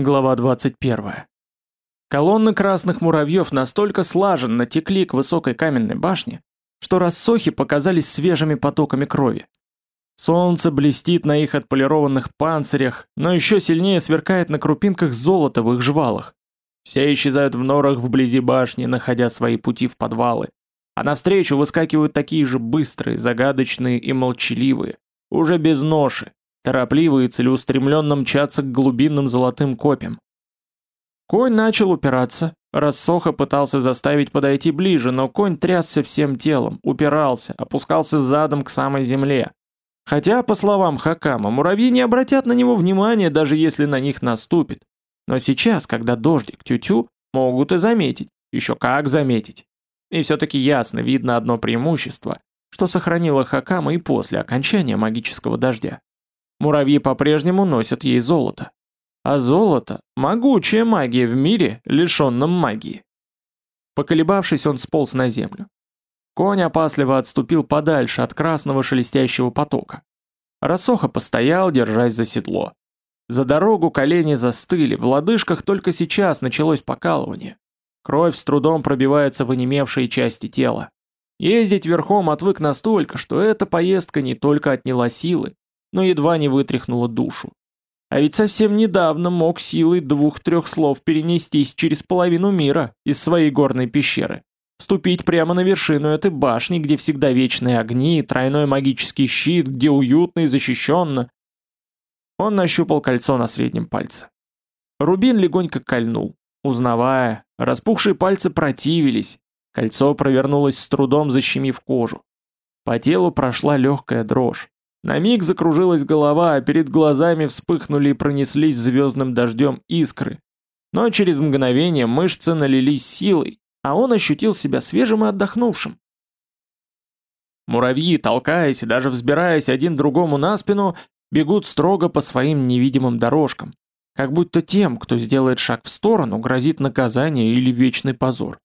Глава 21. Колонны красных муравьев настолько слаженно текли к высокой каменной башне, что рассохи показались свежими потоками крови. Солнце блестит на их отполированных панцирях, но еще сильнее сверкает на крупинках золота в их жвалах. Все исчезают в норах вблизи башни, находя свои пути в подвалы. А навстречу выскакивают такие же быстрые, загадочные и молчаливые, уже без ноши, торопливо и целеустремленно мчаться к глубинным золотым копьям. Конь начал упираться, Рассоха пытался заставить подойти ближе, но конь трясся всем телом, упирался, опускался задом к самой земле. Хотя, по словам Хакама, муравьи не обратят на него внимания, даже если на них наступит. Но сейчас, когда дождик тю-тю, могут и заметить. Еще как заметить. И все-таки ясно видно одно преимущество, что сохранило Хакама и после окончания магического дождя. Муравьи по-прежнему носят ей золото. А золото – могучая магия в мире, лишенном магии. Поколебавшись, он сполз на землю. Конь опасливо отступил подальше от красного шелестящего потока. Рассоха постоял, держась за седло. За дорогу колени застыли, в лодыжках только сейчас началось покалывание. Кровь с трудом пробивается в онемевшие части тела. Ездить верхом отвык настолько, что эта поездка не только отняла силы, но едва не вытряхнула душу. А ведь совсем недавно мог силой двух-трех слов перенестись через половину мира из своей горной пещеры. Ступить прямо на вершину этой башни, где всегда вечные огни, тройной магический щит, где уютно и защищенно. Он нащупал кольцо на среднем пальце. Рубин легонько кольнул, узнавая, распухшие пальцы противились, кольцо провернулось с трудом, защемив кожу. По телу прошла легкая дрожь. На миг закружилась голова, а перед глазами вспыхнули и пронеслись звездным дождем искры. Но через мгновение мышцы налились силой, а он ощутил себя свежим и отдохнувшим. Муравьи, толкаясь и даже взбираясь один другому на спину, бегут строго по своим невидимым дорожкам, как будто тем, кто сделает шаг в сторону, грозит наказание или вечный позор.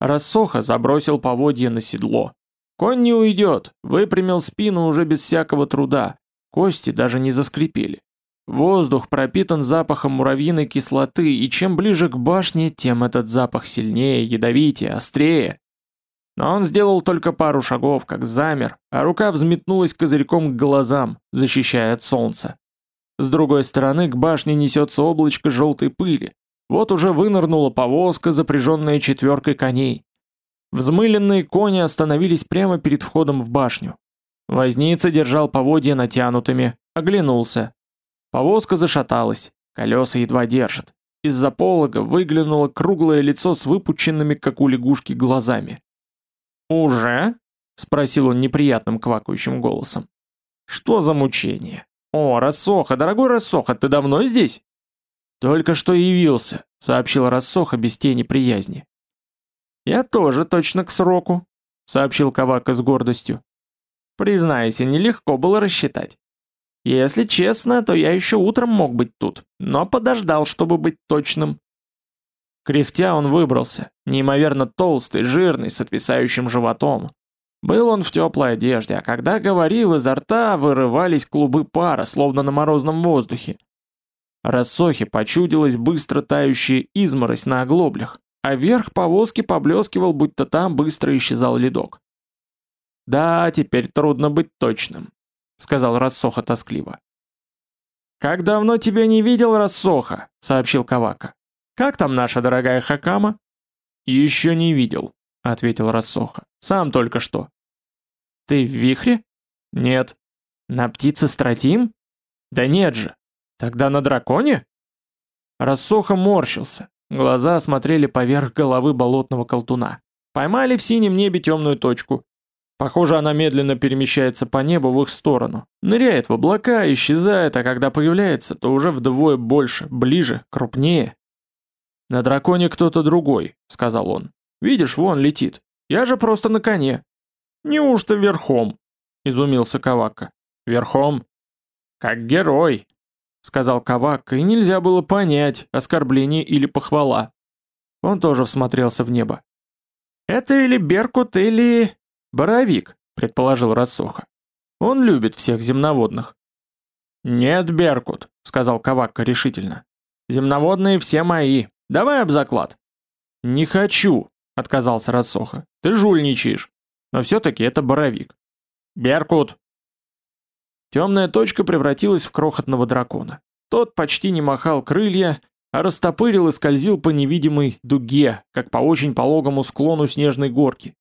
Рассоха забросил поводья на седло. Конь не уйдет, выпрямил спину уже без всякого труда, кости даже не заскрипели. Воздух пропитан запахом муравьиной кислоты, и чем ближе к башне, тем этот запах сильнее, ядовитее, острее. Но он сделал только пару шагов, как замер, а рука взметнулась козырьком к глазам, защищая от солнца. С другой стороны к башне несется облачко желтой пыли. Вот уже вынырнула повозка, запряженная четверкой коней. Взмыленные кони остановились прямо перед входом в башню. Возница держал поводья натянутыми, оглянулся. Повозка зашаталась, колеса едва держат. Из-за полога выглянуло круглое лицо с выпученными, как у лягушки, глазами. «Уже?» — спросил он неприятным квакающим голосом. «Что за мучение? О, Рассоха, дорогой Рассоха, ты давно здесь?» «Только что явился», — сообщил Рассоха без тени приязни. «Я тоже точно к сроку», — сообщил Кавака с гордостью. «Признайся, нелегко было рассчитать. Если честно, то я еще утром мог быть тут, но подождал, чтобы быть точным». Кряхтя он выбрался, неимоверно толстый, жирный, с отвисающим животом. Был он в теплой одежде, а когда говорил, изо рта вырывались клубы пара, словно на морозном воздухе. Рассохе почудилась быстро тающая изморозь на оглоблях а верх повозки поблескивал, будто там быстро исчезал ледок. «Да, теперь трудно быть точным», — сказал Рассоха тоскливо. «Как давно тебя не видел, Рассоха?» — сообщил Кавака. «Как там наша дорогая Хакама?» «Еще не видел», — ответил Рассоха. «Сам только что». «Ты в вихре?» «Нет». «На птице стратим?» «Да нет же». «Тогда на драконе?» Рассоха морщился, Глаза смотрели поверх головы болотного колтуна. Поймали в синем небе темную точку. Похоже, она медленно перемещается по небу в их сторону. Ныряет в облака, исчезает, а когда появляется, то уже вдвое больше, ближе, крупнее. «На драконе кто-то другой», — сказал он. «Видишь, вон летит. Я же просто на коне». «Неужто верхом?» — изумился Кавака. «Верхом?» «Как герой», сказал Кавак, и нельзя было понять, оскорбление или похвала. Он тоже всмотрелся в небо. «Это или Беркут, или... Боровик», — предположил Рассоха. «Он любит всех земноводных». «Нет, Беркут», — сказал Кавакка решительно. Земноводные все мои. Давай об заклад». «Не хочу», — отказался Рассоха. «Ты жульничаешь. Но все-таки это боровик». «Беркут!» Темная точка превратилась в крохотного дракона. Тот почти не махал крылья, а растопырил и скользил по невидимой дуге, как по очень пологому склону снежной горки.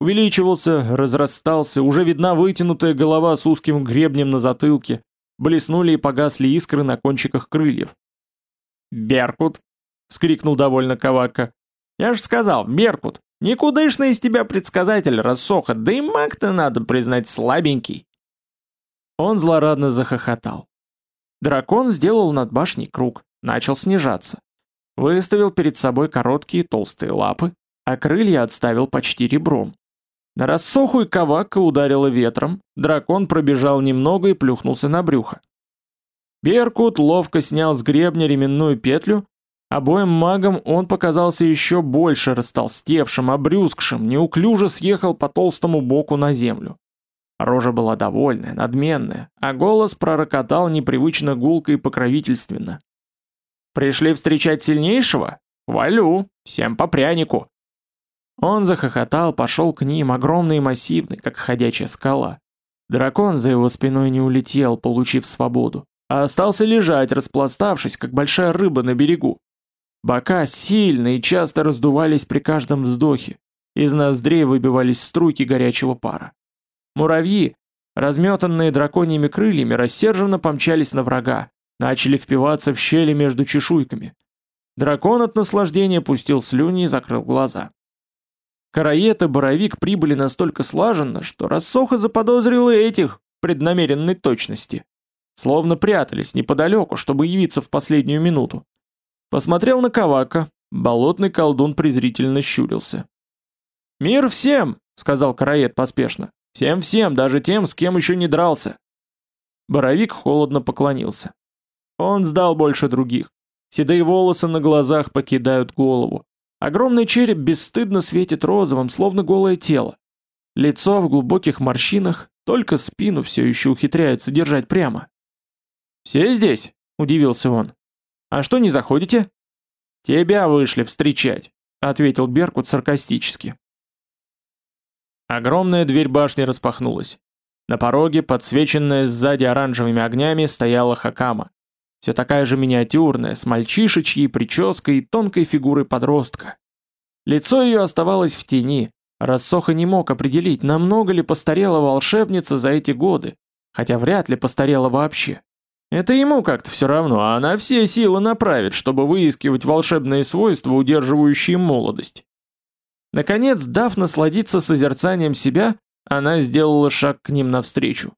Увеличивался, разрастался, уже видна вытянутая голова с узким гребнем на затылке, блеснули и погасли искры на кончиках крыльев. «Беркут!» — вскрикнул довольно Кавака. «Я же сказал, Беркут! Никудышный из тебя предсказатель, рассоха, да и маг-то, надо признать, слабенький!» Он злорадно захохотал. Дракон сделал над башней круг, начал снижаться. Выставил перед собой короткие толстые лапы, а крылья отставил почти ребром. На рассоху и кавака ударило ветром, дракон пробежал немного и плюхнулся на брюхо. Беркут ловко снял с гребня ременную петлю, обоим магам он показался еще больше растолстевшим, обрюзгшим, неуклюже съехал по толстому боку на землю. Рожа была довольная, надменная, а голос пророкотал непривычно гулко и покровительственно. «Пришли встречать сильнейшего? Валю! Всем по прянику!» Он захохотал, пошел к ним, огромный и массивный, как ходячая скала. Дракон за его спиной не улетел, получив свободу, а остался лежать, распластавшись, как большая рыба на берегу. Бока сильно и часто раздувались при каждом вздохе, из ноздрей выбивались струйки горячего пара. Муравьи, разметанные драконьими крыльями, рассерженно помчались на врага, начали впиваться в щели между чешуйками. Дракон от наслаждения пустил слюни и закрыл глаза. Караед и Боровик прибыли настолько слаженно, что рассоха заподозрила этих преднамеренной точности. Словно прятались неподалеку, чтобы явиться в последнюю минуту. Посмотрел на Кавака, болотный колдун презрительно щурился. «Мир всем!» — сказал Караед поспешно. Всем-всем, даже тем, с кем еще не дрался. Боровик холодно поклонился. Он сдал больше других. Седые волосы на глазах покидают голову. Огромный череп бесстыдно светит розовым, словно голое тело. Лицо в глубоких морщинах, только спину все еще ухитряется держать прямо. «Все здесь?» – удивился он. «А что не заходите?» «Тебя вышли встречать», – ответил Беркут саркастически. Огромная дверь башни распахнулась. На пороге, подсвеченная сзади оранжевыми огнями, стояла Хакама. Все такая же миниатюрная, с мальчишечьей прической и тонкой фигурой подростка. Лицо ее оставалось в тени. Рассоха не мог определить, намного ли постарела волшебница за эти годы, хотя вряд ли постарела вообще. Это ему как-то все равно, а она все силы направит, чтобы выискивать волшебные свойства, удерживающие молодость. Наконец, дав насладиться созерцанием себя, она сделала шаг к ним навстречу.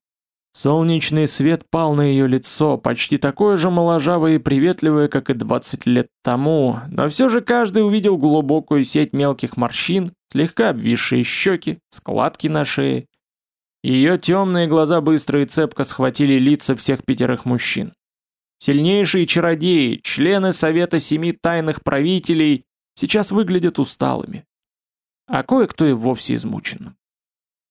Солнечный свет пал на ее лицо, почти такое же моложавое и приветливое, как и 20 лет тому, но все же каждый увидел глубокую сеть мелких морщин, слегка обвисшие щеки, складки на шее. Ее темные глаза быстро и цепко схватили лица всех пятерых мужчин. Сильнейшие чародеи, члены Совета Семи Тайных Правителей, сейчас выглядят усталыми а кое-кто и вовсе измученным.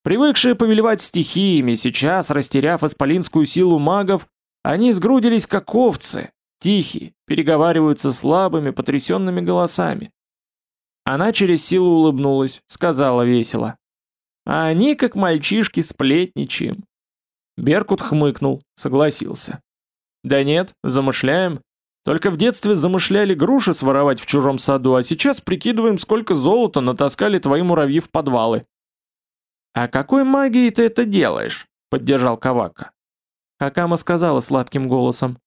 Привыкшие повелевать стихиями, сейчас, растеряв исполинскую силу магов, они сгрудились как овцы, тихие, переговариваются слабыми, потрясенными голосами. Она через силу улыбнулась, сказала весело. А они, как мальчишки, сплетничаем. Беркут хмыкнул, согласился. Да нет, замышляем. Только в детстве замышляли груши своровать в чужом саду, а сейчас прикидываем, сколько золота натаскали твои муравьи в подвалы. «А какой магией ты это делаешь?» — поддержал Кавака. Хакама сказала сладким голосом.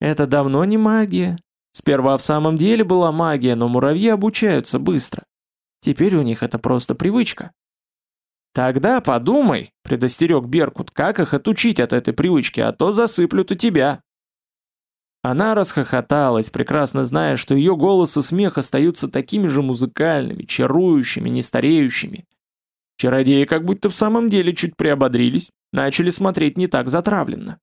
«Это давно не магия. Сперва в самом деле была магия, но муравьи обучаются быстро. Теперь у них это просто привычка». «Тогда подумай», — предостерег Беркут, — «как их отучить от этой привычки, а то засыплют и тебя». Она расхохоталась, прекрасно зная, что ее голос и смех остаются такими же музыкальными, чарующими, нестареющими. Чародеи как будто в самом деле чуть приободрились, начали смотреть не так затравленно.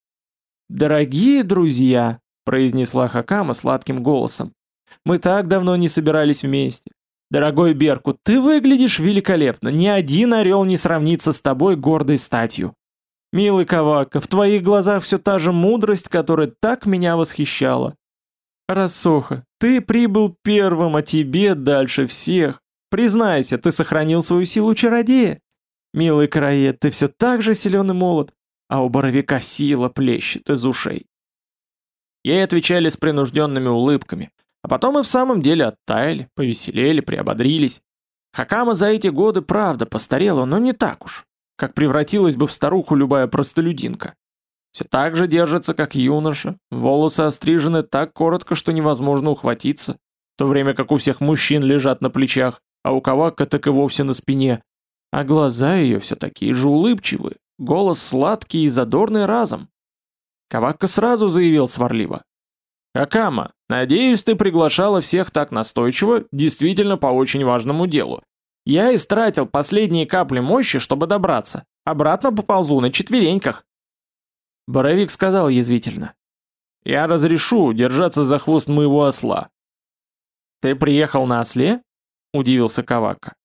«Дорогие друзья», — произнесла Хакама сладким голосом, — «мы так давно не собирались вместе. Дорогой Берку, ты выглядишь великолепно, ни один орел не сравнится с тобой гордой статью. Милый Кавака, в твоих глазах все та же мудрость, которая так меня восхищала. Рассоха, ты прибыл первым, а тебе дальше всех. Признайся, ты сохранил свою силу чародея. Милый краед, ты все так же силен и молод, а у боровика сила плещет из ушей. Ей отвечали с принужденными улыбками, а потом и в самом деле оттаяли, повеселели, приободрились. Хакама за эти годы правда постарела, но не так уж, как превратилась бы в старуху любая простолюдинка. Все так же держится, как юноша, волосы острижены так коротко, что невозможно ухватиться, в то время как у всех мужчин лежат на плечах, а у Кавака так и вовсе на спине, а глаза ее все такие же улыбчивые, голос сладкий и задорный разом. Кавакка сразу заявил сварливо. «Акама, надеюсь, ты приглашала всех так настойчиво, действительно по очень важному делу. Я истратил последние капли мощи, чтобы добраться. Обратно поползу на четвереньках». Боровик сказал язвительно. «Я разрешу держаться за хвост моего осла». «Ты приехал на осле?» – удивился Кавака.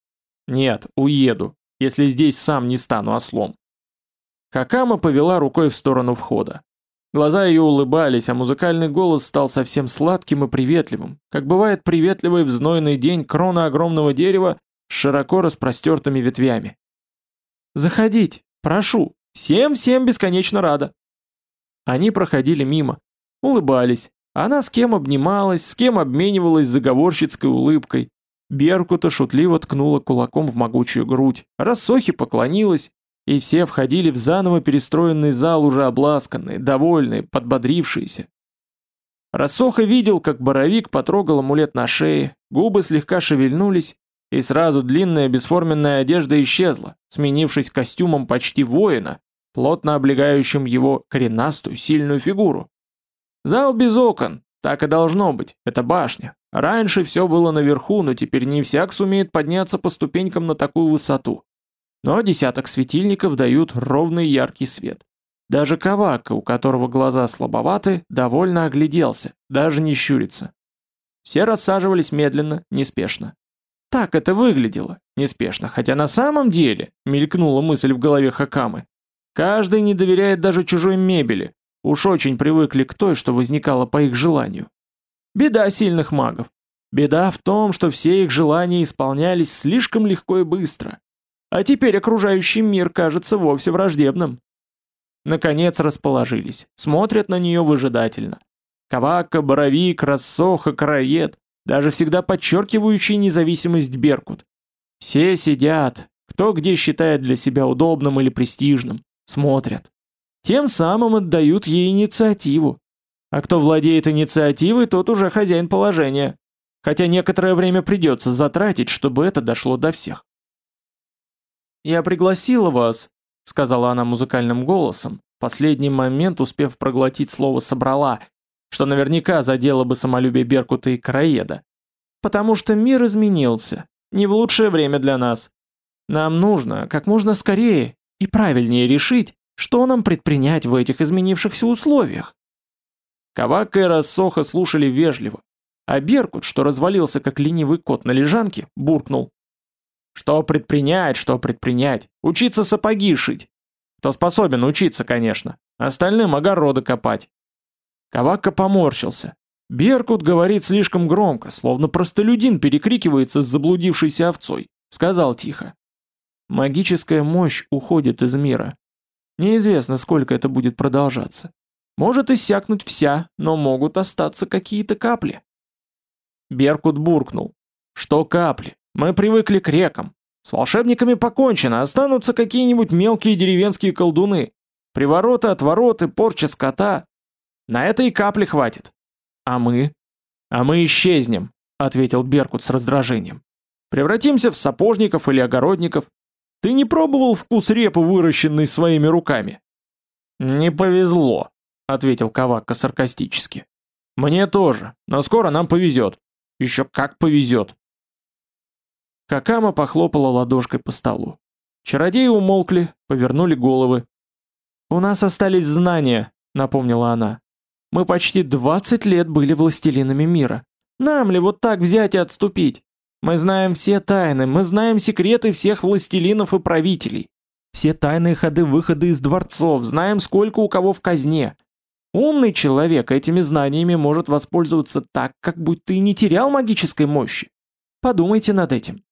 «Нет, уеду, если здесь сам не стану ослом». Какама повела рукой в сторону входа. Глаза ее улыбались, а музыкальный голос стал совсем сладким и приветливым, как бывает приветливый в знойный день крона огромного дерева широко распростертыми ветвями. «Заходите, прошу, всем-всем бесконечно рада!» Они проходили мимо, улыбались, она с кем обнималась, с кем обменивалась заговорщицкой улыбкой. Беркута шутливо ткнула кулаком в могучую грудь, Рассохи поклонилась, и все входили в заново перестроенный зал уже обласканные, довольные, подбодрившиеся. Рассоха видел, как Боровик потрогал амулет на шее, губы слегка шевельнулись, и сразу длинная бесформенная одежда исчезла, сменившись костюмом почти воина, плотно облегающим его коренастую, сильную фигуру. Зал без окон, так и должно быть, это башня. Раньше все было наверху, но теперь не всяк сумеет подняться по ступенькам на такую высоту но десяток светильников дают ровный яркий свет. Даже Кавака, у которого глаза слабоваты, довольно огляделся, даже не щурится. Все рассаживались медленно, неспешно. Так это выглядело, неспешно, хотя на самом деле, мелькнула мысль в голове Хакамы, каждый не доверяет даже чужой мебели, уж очень привыкли к той, что возникала по их желанию. Беда сильных магов. Беда в том, что все их желания исполнялись слишком легко и быстро, а теперь окружающий мир кажется вовсе враждебным. Наконец расположились, смотрят на нее выжидательно. Кавака, Боровик, Рассоха, Караед, даже всегда подчеркивающий независимость Беркут. Все сидят, кто где считает для себя удобным или престижным, смотрят. Тем самым отдают ей инициативу. А кто владеет инициативой, тот уже хозяин положения. Хотя некоторое время придется затратить, чтобы это дошло до всех. «Я пригласила вас», — сказала она музыкальным голосом, последний момент успев проглотить слово «собрала», что наверняка задело бы самолюбие Беркута и Караеда. «Потому что мир изменился, не в лучшее время для нас. Нам нужно как можно скорее и правильнее решить, что нам предпринять в этих изменившихся условиях». Кавака и Рассоха слушали вежливо, а Беркут, что развалился как ленивый кот на лежанке, буркнул. Что предпринять, что предпринять? Учиться сапоги шить. Кто способен учиться, конечно. Остальным огороды копать. Кавакка поморщился. Беркут говорит слишком громко, словно простолюдин перекрикивается с заблудившейся овцой. Сказал тихо. Магическая мощь уходит из мира. Неизвестно, сколько это будет продолжаться. Может иссякнуть вся, но могут остаться какие-то капли. Беркут буркнул. Что капли? Мы привыкли к рекам. С волшебниками покончено, останутся какие-нибудь мелкие деревенские колдуны. Привороты, отвороты, порча скота. На это и капли хватит. А мы? А мы исчезнем, ответил Беркут с раздражением. Превратимся в сапожников или огородников. Ты не пробовал вкус репы, выращенной своими руками? Не повезло, ответил Кавакка саркастически. Мне тоже, но скоро нам повезет. Еще как повезет. Какама похлопала ладошкой по столу. Чародеи умолкли, повернули головы. «У нас остались знания», — напомнила она. «Мы почти 20 лет были властелинами мира. Нам ли вот так взять и отступить? Мы знаем все тайны, мы знаем секреты всех властелинов и правителей. Все тайные ходы-выходы из дворцов, знаем, сколько у кого в казне. Умный человек этими знаниями может воспользоваться так, как будто и не терял магической мощи. Подумайте над этим.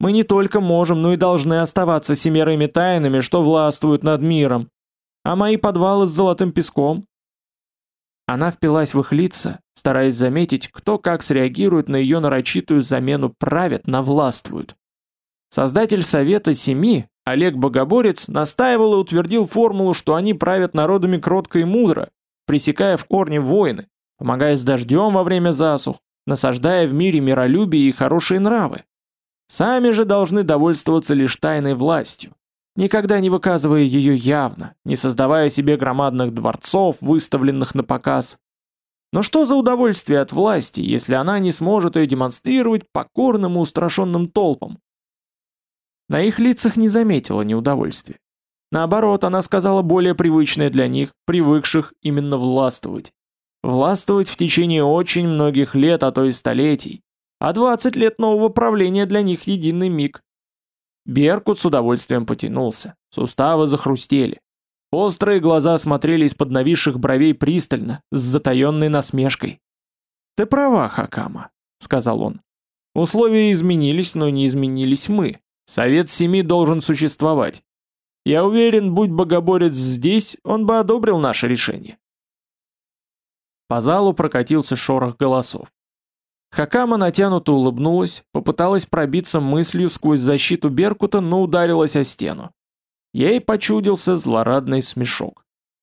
Мы не только можем, но и должны оставаться семерыми тайнами, что властвуют над миром. А мои подвалы с золотым песком? Она впилась в их лица, стараясь заметить, кто как среагирует на ее нарочитую замену правят на властвуют. Создатель Совета Семи, Олег Богоборец, настаивал и утвердил формулу, что они правят народами кротко и мудро, пресекая в корне войны, помогая с дождем во время засух, насаждая в мире миролюбие и хорошие нравы. Сами же должны довольствоваться лишь тайной властью, никогда не выказывая ее явно, не создавая себе громадных дворцов, выставленных на показ. Но что за удовольствие от власти, если она не сможет ее демонстрировать покорным и устрашенным толпам? На их лицах не заметила неудовольствия. Наоборот, она сказала более привычное для них, привыкших именно властвовать. Властвовать в течение очень многих лет, а то и столетий. А 20 лет нового правления для них единый миг. Беркут с удовольствием потянулся. Суставы захрустели. Острые глаза смотрели из-под нависших бровей пристально, с затаенной насмешкой. «Ты права, Хакама», — сказал он. «Условия изменились, но не изменились мы. Совет Семи должен существовать. Я уверен, будь богоборец здесь, он бы одобрил наше решение. По залу прокатился шорох голосов. Хакама натянуто улыбнулась, попыталась пробиться мыслью сквозь защиту Беркута, но ударилась о стену. Ей почудился злорадный смешок.